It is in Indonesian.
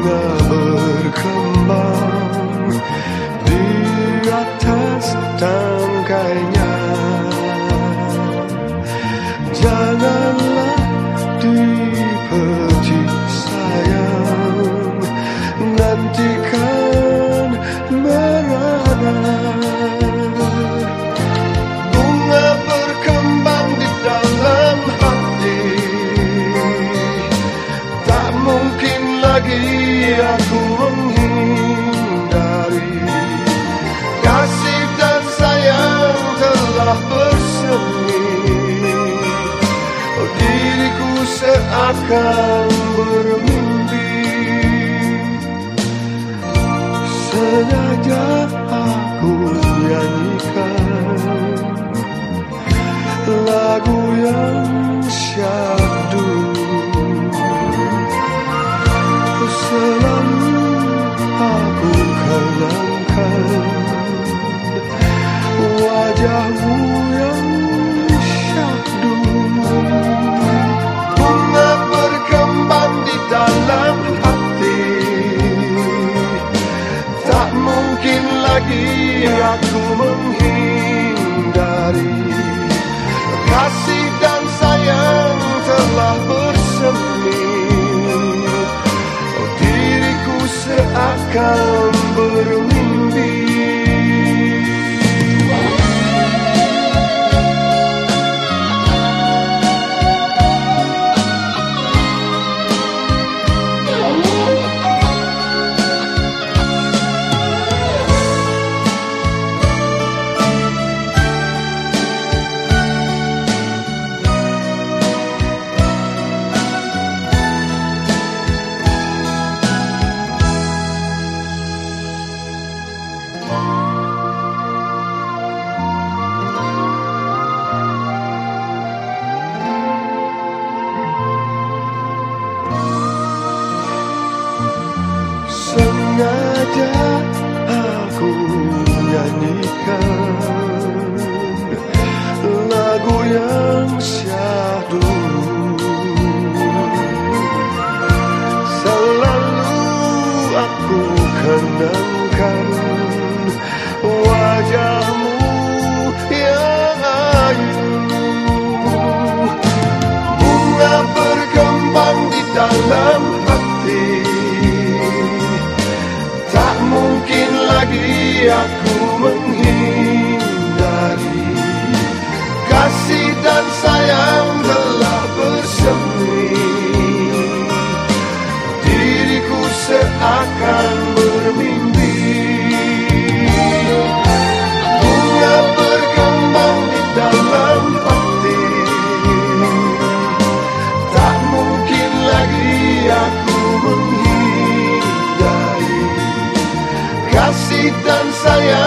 berkembang di atas tangkainya. akan bermimpi. Sengaja aku lagi aku menghindari. Kasih aku menghindari. Kasih dan sayang telah bersemi. Diriku seakan salía